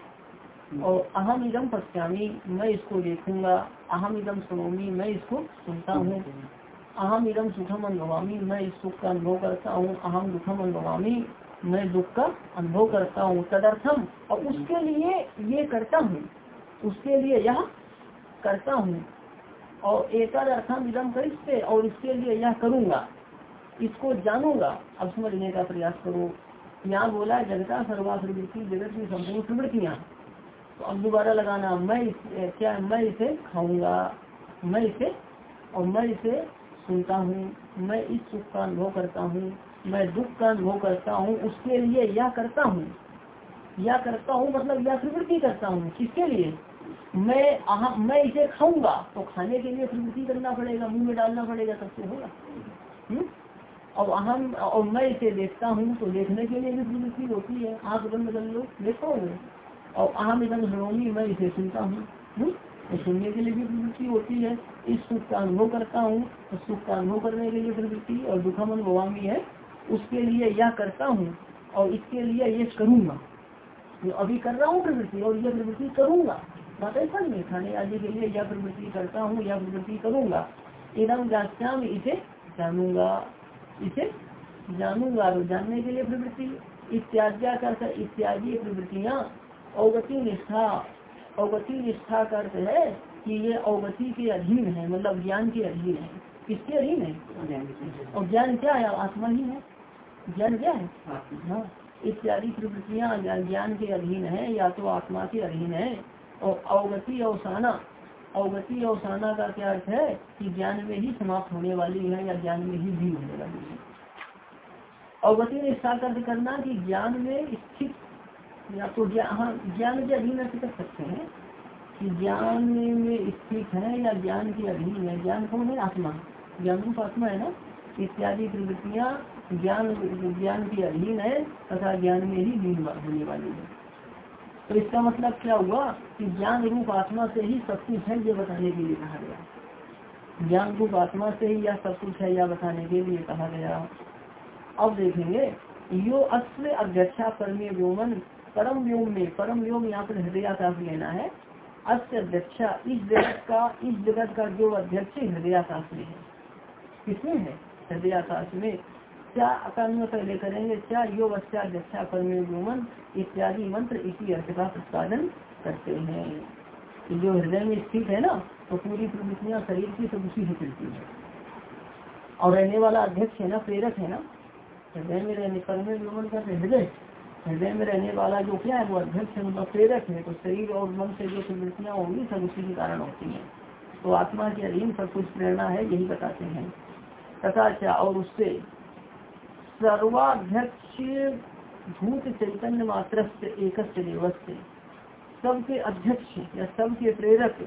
और अहम इदम पश्चामी मैं इसको देखूँगा। अहम इदम सुनोमी, मैं इसको सुनता हूँ। अहम इदम सुखम अनुभवामी मैं इस सुख का अनुभव करता हूँ अहम दुखम अनुभवामी मैं दुख का अनुभव करता हूँ तदर्थम और उसके लिए ये करता हूँ उसके लिए यह करता हूँ और एक अर्थम इदम करिष्य और इसके लिए यह करूँगा इसको जानूँगा। अब समझने का प्रयास करो। यहाँ बोला जगता सर्वासृति जगत की संपूर्ण प्रवृत्तियाँ। तो अब दोबारा लगाना मैं इस, क्या मैं इसे खाऊँगा मैं इसे और मैं इसे सुनता हूँ मैं इस सुख का अनुभव करता हूँ मैं दुख का अनुभव करता हूँ उसके लिए या करता हूँ या करता हूँ मतलब या प्रवृत्ति करता हूँ किसके लिए? मैं आहा, मैं इसे खाऊँगा तो खाने के लिए प्रवृत्ति करना पड़ेगा मुँह में डालना पड़ेगा तब से होगा। हम्म? और अहम और मैं इसे देखता हूँ तो देखने के लिए भी प्रवृत्ति होती है आँख बंद कर लो देखो। और अहम इधम हरोमी मैं इसे सुनता हूँ। हम्म? तो सुनने के लिए भी प्रवृत्ति होती है। इस सुख का अनुभव करता हूँ तो सुख का अनुभव करने के लिए प्रवृत्ति और दुखम अनुभवामी है, उसके लिए यह करता हूँ और इसके लिए ये करूँगा। अभी कर रहा हूँ प्रवृत्ति और यह प्रवृत्ति करूँगा। बात ऐसा नहीं खाने आदि के लिए यह प्रवृत्ति करता हूँ, यह प्रवृत्ति करूँगा। एकदम जास्याम, इसे जानूँगा इसे जानूँगा। तो जानने के लिए प्रवृत्ति, इत्याद्या कर इत्यादि प्रवृत्तियाँ। अवगति निष्ठा अवगति निष्ठा का अर्थ है। कि ये अवगति के अधीन है मतलब ज्ञान के अधीन है। किसके अधीन है? और ज्ञान क्या है? आत्मा ही है। ज्ञान क्या है? हाँ इत्यादि प्रवृत्तियाँ ज्ञान के अधीन है या तो आत्मा के अधीन है। और अवगति अवसाना अवगति अवसाना का क्या अर्थ है? कि ज्ञान में ही समाप्त होने वाली है या ज्ञान में ही भी होने वाली है। अवगति निष्ठा अर्थ करना कि ज्ञान में स्थित या तो हाँ ज्ञान के अधीन ऐसे कर सकते हैं। कि ज्ञान में स्थित है या ज्ञान के अधीन है? ज्ञान कौन है? आत्मा। ज्ञान रूप आत्मा है ना? इत्यादि प्रवृत्तियाँ ज्ञान ज्ञान के अधीन है तथा ज्ञान में ही लीन होने वाली है। तो इसका मतलब क्या हुआ कि ज्ञान रूप आत्मा से ही सब कुछ है ये बताने के लिए कहा गया। ज्ञान रूप आत्मा से ही यह सब कुछ है यह बताने के लिए कहा गया। अब देखेंगे, यो अश्व अध्यक्षा परमे व्योमन, परम व्योम में, परम व्योम यहाँ पर हृदय हृदयाकाश लेना है। अध्यक्षा इस जगत का, इस जगत का जो अध्यक्ष हृदयाकाश में है। किसमें है? हृदयाकाश में क्या अकान्व पहले करेंगे, क्या योग अध्यक्षा परम व्योमन इत्यादि मंत्र इसी अर्थ का प्रतिपादन करते हैं। जो हृदय में स्थित है ना तो पूरी प्रवृत्तियाँ शरीर की सब उसी से है। और रहने वाला अध्यक्ष है ना, प्रेरक है ना, हृदय में रहने परम व्योमन का हृदय हृदय में रहने वाला जो क्या है, वो अध्यक्ष मतलब प्रेरक है तो शरीर और मन से जो प्रवृत्तियाँ होंगी, सब उसी के कारण होती हैं। तो आत्मा के अधीन सब कुछ प्रेरणा है, यही बताते हैं। तथा क्या, और उससे सर्वाध्यक्ष भूत चैतन्य मात्र एक सबके अध्यक्ष या सबके प्रेरक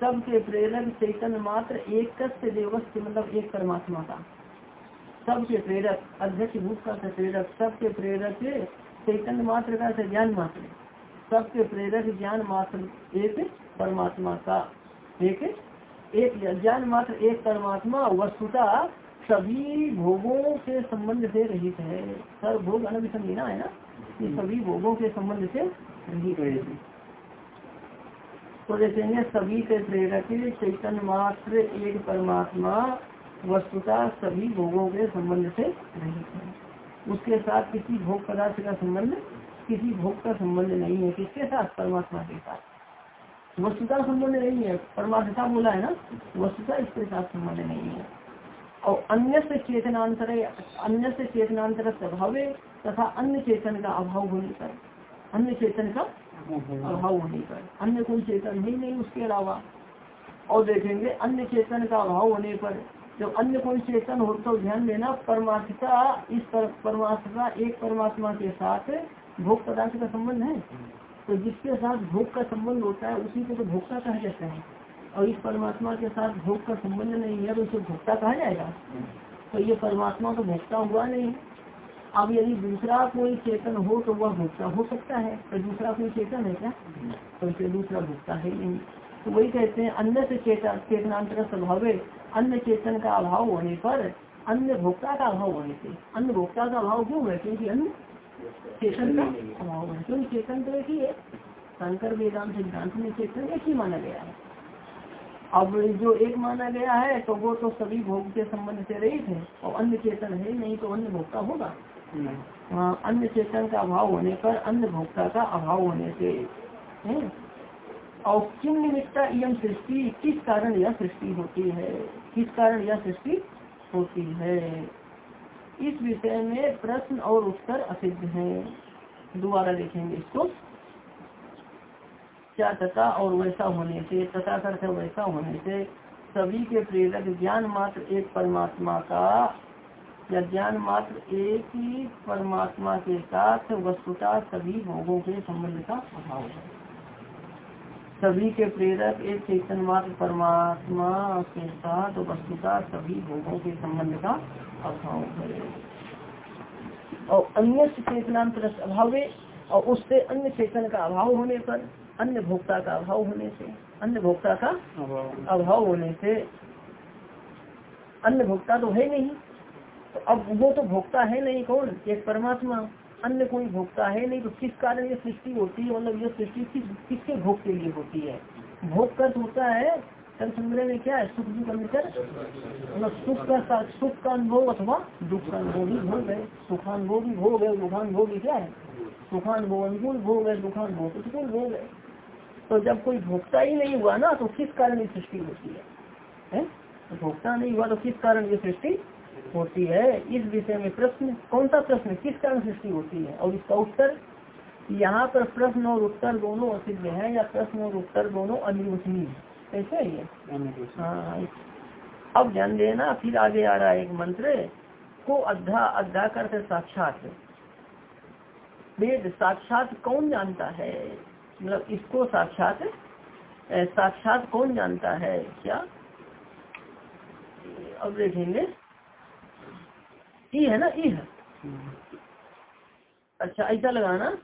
सबके प्रेरक चैतन्य मात्र एक देवस्य मतलब एक परमात्मा का। सबके प्रेरक, अध्यक्ष भूत का प्रेरक सबके प्रेरक चैतन्य मात्र का ज्ञान मात्र सबके प्रेरक ज्ञान मात्र एक परमात्मा का। एक एक ज्ञान मात्र, एक परमात्मा वस्तुता सभी भोगों के संबंध से रहित है। सर भोग अनभिसंगीना है ना? ये सभी भोगों के संबंध से रहित है। तो देखेंगे, सभी के प्रेरक चैतन्य मात्र एक परमात्मा वस्तुता सभी भोगों के संबंध से रहित है। उसके साथ किसी भोग पदार्थ का संबंध, किसी भोग का संबंध नहीं है। किसके साथ? परमात्मा के साथ। वस्तुता संबंध नहीं है। परमात्मा बोला है ना, वस्तुता इसके साथ संबंध नहीं है। और अन्य से चेतनांतर, अन्य से चेतनांतर स्वभाव तथा अन्य चेतन का अभाव होने पर, अन्य चेतन का अभाव होने पर, अन्य कोई चेतन ही नहीं उसके अलावा। और देखेंगे, अन्य चेतन का अभाव होने पर जब अन्य कोई चेतन हो तो ध्यान देना परमात्मा इस पर, परमात्मा एक परमात्मा के साथ भोग पदार्थ का संबंध है। तो जिसके साथ भोग का संबंध होता है उसी को तो भोक्ता कहा जाता है। और इस परमात्मा के साथ भोग का संबंध नहीं है तो उसे भोक्ता कहा जाएगा। तो ये परमात्मा तो भोक्ता हुआ नहीं। अब यदि दूसरा कोई चेतन हो तो वह भोक्ता हो सकता है। तो दूसरा कोई चेतन है क्या? तो इसे दूसरा भोक्ता है नहीं। तो वही कहते हैं अन्य से चेतन चेतनांतर स्वभाव अन्य चेतन का अभाव होने पर अन्य भोक्ता का अभाव होने से अन्य भोक्ता का अभाव क्यों है? क्योंकि अन्य चेतन का अभाव है। क्योंकि चेतन तो एक ही है। शंकर वेदांत सिद्धांत में चेतन एक ही माना गया है। अब जो एक माना गया है तो वो तो सभी भोग के संबंध से रहित है। और अन्य चेतन है नहीं तो अन्य भोक्ता होगा। हाँ अन्य चेतन का अभाव होने पर अन्य भोक्ता का अभाव होने से है? और किम निमित्ता यम सृष्टि, किस कारण यह सृष्टि होती है? किस कारण यह सृष्टि होती है? इस विषय में प्रश्न और उत्तर असिद्ध है। दोबारा देखेंगे इसको। क्या तथा और वैसा होने से तथा करते वैसा होने से सभी के प्रेरक ज्ञान मात्र एक परमात्मा का, या ज्ञान मात्र एक ही परमात्मा के साथ वस्तुता सभी भोगों के संबंध का अभाव है। सभी के प्रेरक एक चेतन मात्र परमात्मा के साथ वस्तुता सभी भोगों के संबंध का अभाव है। और अन्य चेतनांतर अभाव और उससे अन्य चेतन का अभाव होने पर अन्य भोक्ता का अभाव होने से अन्य भोक्ता का अभाव होने से अन्य भोक्ता तो है नहीं। तो अब वो तो भोक्ता है नहीं कौन? एक परमात्मा। अन्य कोई भोगता है नहीं तो किस कारण ये सृष्टि होती है? मतलब ये सृष्टि किस किसके भोग के लिए होती है? भोग का होता है संग्रह में क्या है? सुख दुख अंतर मतलब सुख का सुख का अनुभव अथवा दुख का अनुभव भी भोग है। सुखानुभव भी भोग है दुखानुभोग भी क्या है? सुखानुभव अनुकूल भोग है दुखानुभव प्रतिकूल भोग है। तो जब कोई भोगता ही नहीं हुआ ना तो किस कारण ये सृष्टि होती है, भोगता नहीं हुआ तो किस कारण ये सृष्टि होती है इस विषय में प्रश्न कौन सा प्रश्न किस कारण सृष्टि होती है? और इसका उत्तर? यहाँ पर प्रश्न और उत्तर दोनों असिद्ध है या प्रश्न और उत्तर दोनों अनिर्वचनीय कैसे है ये हाँ अब ध्यान देना फिर आगे आ रहा है एक मंत्र को अद्धा अद्धा कर साक्षात वेद साक्षात कौन जानता है? मतलब इसको साक्षात साक्षात कौन जानता है? क्या? अब देखेंगे। ई है ना, ई है। अच्छा ऐसा लगाना।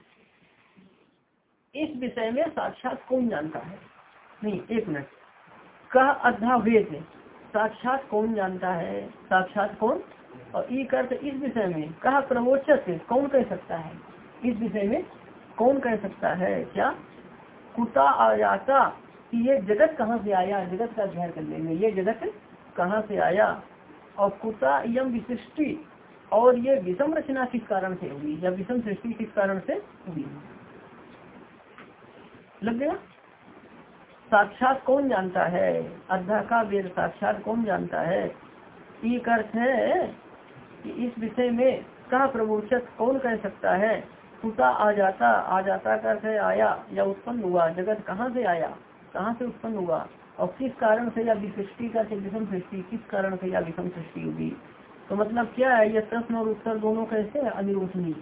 इस विषय में साक्षात कौन जानता है? नहीं, एक मिनट। कह वेद साक्षात कौन जानता है? साक्षात कौन? और ई अर्थ इस विषय में कहा प्रवोचक कौन कह सकता है? इस विषय में कौन कह सकता है? क्या? कुता आ जाता कि ये जगत कहाँ से आया? जगत का अध्ययन कर लेंगे ये जगत कहाँ से आया? और कुता यम विशिष्टि और ये विषम रचना किस कारण से हुई? या विषम सृष्टि किस कारण से हुई? लग गया? साक्षात कौन जानता है? अध्या का वेद साक्षात कौन जानता है? एक अर्थ है कि इस विषय में कहा प्रबोचक कौन कह सकता है? कुता आ जाता आ जाता का अर्थ आया या उत्पन्न हुआ? जगत कहाँ से आया? कहाँ से उत्पन्न हुआ? और किस कारण से या विसृष्टि का विषम सृष्टि, किस कारण से या विषम सृष्टि हुई? तो मतलब क्या है, ये प्रश्न और उत्तर दोनों कैसे अनिरूपणीय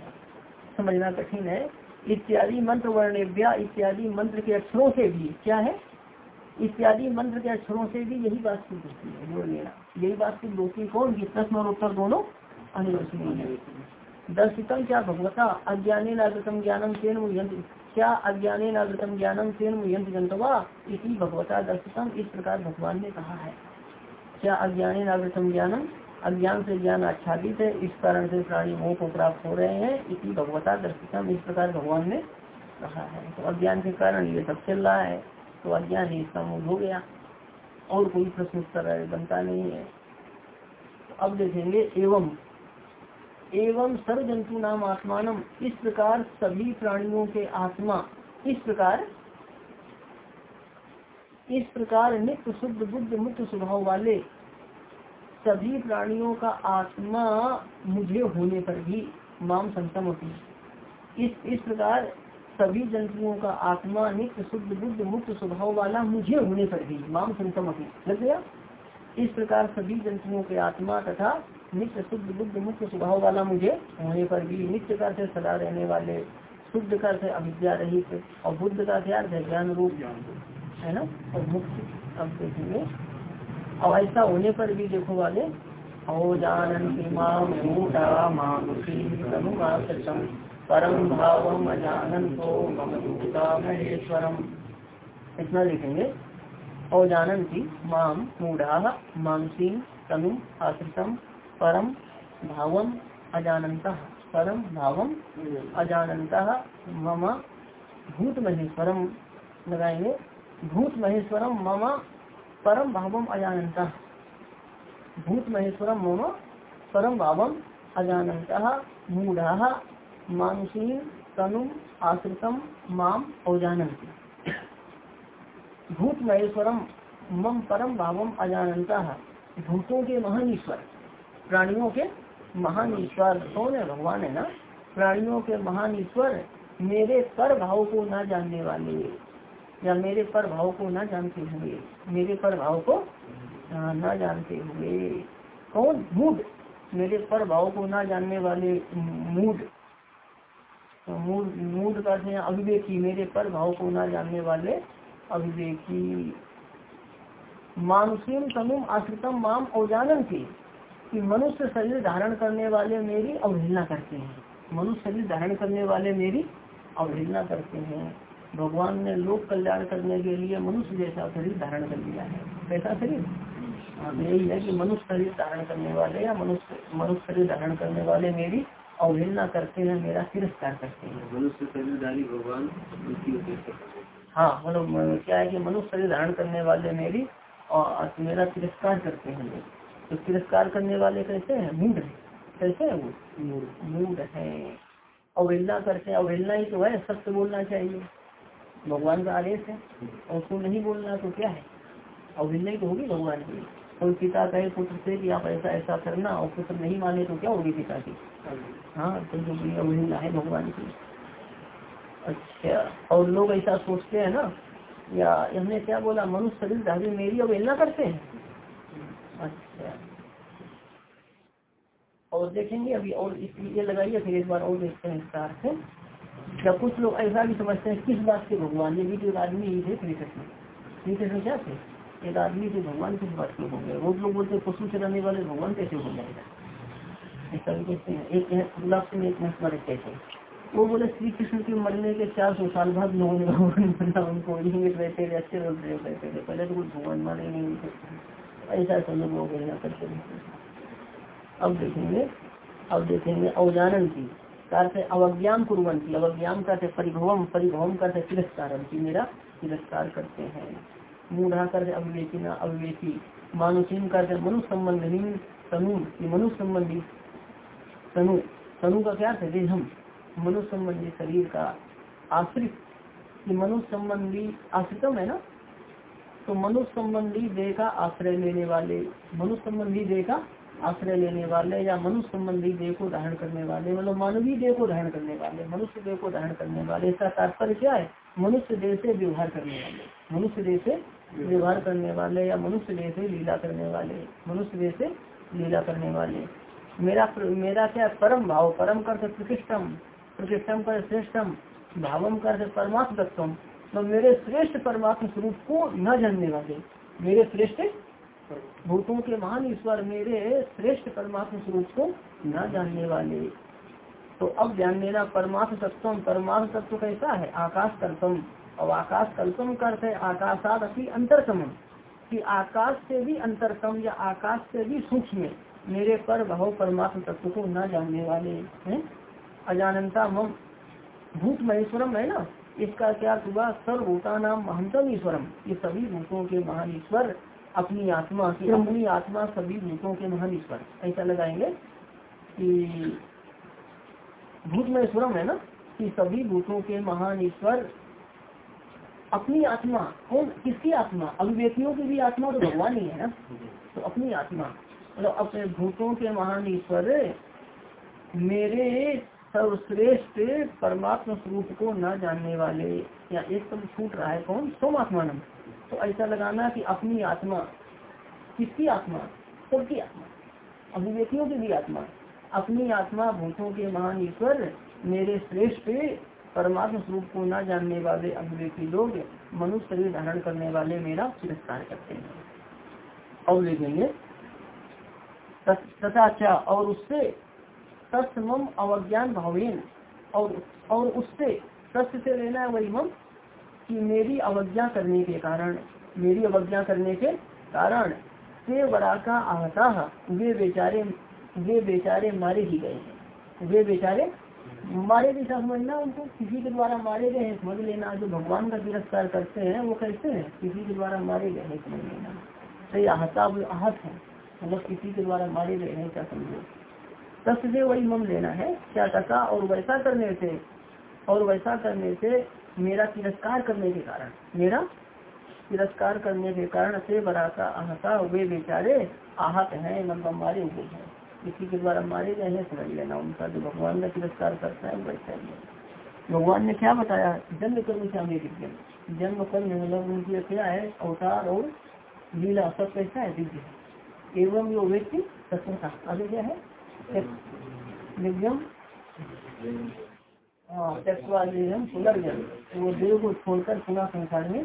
समझना कठिन है। इत्यादि मंत्र वर्णेव्या इत्यादि मंत्र के अक्षरों से भी क्या है? इत्यादि मंत्र के अक्षरों से भी यही बात सिद्ध होती है, जोड़ लेना। यही बात सिद्ध होती कौन? की प्रश्न और उत्तर दोनों अनिरूपणीय है। दर्शितम क्या भगवता? अज्ञाने नागतम ज्ञानम मुयंत्र क्या अज्ञाने नागतम ज्ञानम मुयंत्र जनतवा? इसी भगवता दर्शितम इस प्रकार भगवान ने कहा है। क्या अज्ञाने नागतम ज्ञानम अज्ञान से ज्ञान आच्छादित है, इस कारण से प्राणी मोह को प्राप्त हो रहे हैं, इसी भगवता दर्शितम इस प्रकार भगवान ने कहा है। तो अज्ञान के कारण ये सब चल रहा है तो अज्ञान ही इसका मूल हो गया। और कोई प्रश्न उत्तर बनता नहीं है। तो अब देखेंगे एवं। एवं सर्व जंतु नाम आत्मान इस प्रकार सभी प्राणियों के आत्मा, इस प्रकार इस प्रकार नित्य शुद्ध बुद्ध मुक्त स्वभाव वाले सभी प्राणियों का आत्मा मुझे होने पर भी माम संतम होती इस इस प्रकार सभी जंतुओं का आत्मा नित्य शुद्ध, बुद्ध मुक्त स्वभाव वाला मुझे होने पर भी माम संतम होती लग गया? इस प्रकार सभी जंतुओं के आत्मा तथा नित्य शुद्ध, बुद्ध मुक्त स्वभाव वाला मुझे होने पर भी नित्य का से सदा रहने वाले, शुद्ध का से अविद्या रहित और बुद्ध का ज्ञान रूप है ना? और मुक्त अब देखेंगे और ऐसा होने पर भी देखो वाले परम भाव अजानंतो महेश्वरम। इतना लिखेंगे। औजानंती माम मूढ़ा मानसी तनु आश्रितम। परम भावम अजानंत परम भावम अजानंत मम भूत महेश्वरम। लगाएँगे। भूत महेश्वरम मम परम भावम अजानता। भूत महेश्वरम मम परम भावम अजानता। मूढ़ा मानसी तनु आश्रितम माम औजानंती भूत महेश्वरम मम परम भावम अजानता। भूतों के महान ईश्वर, प्राणियों के महान ईश्वर। कौन है भगवान, है ना? प्राणियों के महान ईश्वर, मेरे पर भाव को ना जानने वाले। या मेरे पर भाव को ना जानते हुए, मेरे पर भाव को ना जानते हुए। कौन? मूड। मेरे पर भाव को ना जानने वाले मूड। तो मूड मूड का अभिवेकी। मेरे पर भाव को ना जानने वाले अभिवेकी। मानसीम तनुम आश्रितम माम औजानन थी कि मनुष्य शरीर धारण करने वाले मेरी अवहेलना करते हैं। मनुष्य शरीर धारण करने वाले मेरी अवहेलना करते हैं। भगवान ने लोक कल्याण करने के लिए मनुष्य जैसा शरीर धारण कर लिया है। कैसा शरीर? हाँ यही है कि मनुष्य शरीर धारण करने वाले या मनुष्य मनुष्य शरीर धारण करने वाले मेरी अवहेलना करते हैं मेरा तिरस्कार करते हैं। मनुष्य शरीरधारी भगवान हाँ। मतलब क्या है कि मनुष्य शरीर धारण करने वाले मेरी और मेरा तिरस्कार करते हैं लोग तो तिरस्कार करने वाले कैसे हैं? मूड कैसे है वो? मूड है। अवहेलना करते हैं। अवहेलना ही तो है सत्य बोलना चाहिए। भगवान का आदेश है, और उसको नहीं बोलना तो क्या है? ही तो होगी भगवान की। कोई पिता कहे, पुत्र से कि आप ऐसा ऐसा करना, और पुत्र नहीं माने तो क्या होगी पिता की? हाँ तो जो भी अवहेलना है भगवान की। अच्छा और लोग ऐसा सोचते हैं ना, या हमने क्या बोला, मनुष्य शरीर धारी मेरी अवहेलना करते हैं? अच्छा। और देखेंगे अभी, और इसलिए लगाइए, फिर एक बार और देखते हैं इसका अर्थ जब कुछ लोग ऐसा भी समझते हैं, किस बात के भगवान ये भी तो आदमी ही थे श्री कृष्ण श्री कृष्ण क्या थे? एक आदमी से भगवान किस बात के हो गए? रोज लोग बोलते पशु चलाने वाले भगवान कैसे हो जाएगा? ऐसा भी कहते हैं। एक लक्ष्य में एक स्मरण कहते वो बोले, श्री कृष्ण के मरने के चार सौ साल बाद लोगों ने भगवान बना उनको रहते थे अच्छे लोग रहते थे पहले तो कुछ भगवान माने नहीं ऐसा ऐसा लोग वो कहना करते अब देखेंगे अब देखेंगे अवजानन की। करते अवज्ञान कुरवन की अवज्ञान करते परिभवम परिभवम करते तिरस्कार की मेरा तिरस्कार करते हैं। मूढ़ा करते अविवेकिना अविवेकी मानुषीन करते मनुष्य संबंधी तनु मनुष्य संबंधी तनु तनु का क्या है हम? मनुष्य संबंधी शरीर का आश्रित मनुष्य संबंधी आश्रितम है ना? तो मनुष्य संबंधी देह का आश्रय लेने वाले मनुष्य संबंधी देह का आश्रय लेने वाले या मनुष्य संबंधी देह को धारण करने वाले मतलब मानवीय देह को धारण करने वाले, मनुष्य देह को धारण करने वाले इसका तात्पर्य क्या है? मनुष्य देह से व्यवहार करने वाले, मनुष्य देह से व्यवहार करने वाले या मनुष्य देह से लीला करने वाले, मनुष्य देह से लीला करने वाले। मेरा मेरा क्या परम भाव, परम कर प्रतिष्ठम प्रतिष्ठम कर श्रेष्ठम, भावम कर परमात्म तत्व तो मेरे श्रेष्ठ परमात्म स्वरूप को न जानने वाले, मेरे श्रेष्ठ भूतों के महान ईश्वर मेरे श्रेष्ठ परमात्म स्वरूप को न जानने वाले। तो अब ध्यान देना परमात्म तत्व परमात्म तत्व कैसा है? आकाश कल्पम। अब आकाश कल्पम करते आकाशात अपनी अंतरतम कि आकाश से भी अंतरतम या आकाश से भी सूक्ष्म मेरे पर भाव परमात्म तत्व को न जानने वाले हैं। अजानता मम। भूत महेश्वरम है ना? इसका क्या हुआ? सर्वभूता नाम महंतम ईश्वरम। ये सभी भूतों के महान ईश्वर अपनी आत्मा की अपनी आत्मा सभी भूतों के महान ईश्वर ऐसा लगाएँगे कि भूत महेश्वरम है ना? कि सभी भूतों के महान ईश्वर अपनी आत्मा कौन? किसकी आत्मा? अभिव्यक्तियों की भी आत्मा तो भगवान ही है ना? तो अपनी आत्मा। मतलब अपने भूतों के महान ईश्वर मेरे सर्वश्रेष्ठ परमात्मा स्वरूप को न जानने वाले या एक छूट रहा है कौन? सोम आत्मानम तो ऐसा लगाना कि अपनी आत्मा, किसकी आत्मा? सबकी आत्मा। अभिव्यक्तियों की भी आत्मा। अपनी आत्मा भूतों के महान ईश्वर, मेरे श्रेष्ठ परमात्मा स्वरूप को न जानने वाले अभिवेकी लोग, मनुष्य शरीर धारण करने वाले मेरा तिरस्कार करते हैं। और देखेंगे तथा अच्छा और उससे तस्मम अवज्ञान भावेन, और और उससे सत्य से लेना है वही मम कि मेरी अवज्ञा करने के कारण, मेरी अवज्ञा करने के कारण से बड़ा का आहता वे बेचारे वे बेचारे मारे ही गए हैं। वे बेचारे मारे जैसा समझना उनको किसी के द्वारा मारे गए हैं, समझ लेना। जो भगवान का तिरस्कार करते हैं, वो कैसे हैं, किसी के द्वारा मारे गए हैं, समझ लेना। सही आहता आहत है। मतलब किसी के द्वारा मारे गए हैं, क्या समझो? तस् से वही मम लेना है। क्या टका और वैसा करने से, और वैसा करने से मेरा तिरस्कार करने के कारण। मेरा तिरस्कार करने के कारण से बराता आहता वे बेचारे। आहत हैं मतलब मारे हुए हैं। किसी के द्वारा मारे गए हैं, समझ लेना उनका जो भगवान का तिरस्कार करता है वैसा ही भगवान ने क्या बताया? जन्म कर्म से हमें जन्म कर्म मतलब उनकी क्या है, अवतार और लीला, सब कैसा है, दिव्य एवं जो व्यक्ति तत्वता आगे क्या है? दिव्यम। हाँ तत्वालीन पुनर्जन वो देव को छोड़कर पुनः संसार में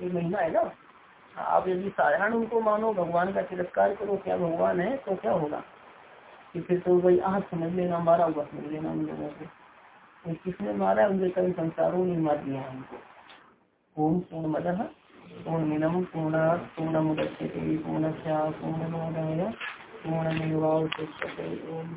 ये महिमा है ना? आप यदि साधारण उनको मानो, भगवान का तिरस्कार करो, क्या भगवान है तो क्या होगा? कि फिर तो भाई आज समझ लेना, मारा हुआ समझ लेना उन लोगों को। किसने मारा? उनके कई संसारों ने मार दिया हमको ओम पूर्ण मद पूर्ण मिलम पूर्ण पूर्ण मुदच्यते पूर्ण पूर्ण पूर्ण पूर्ण ओम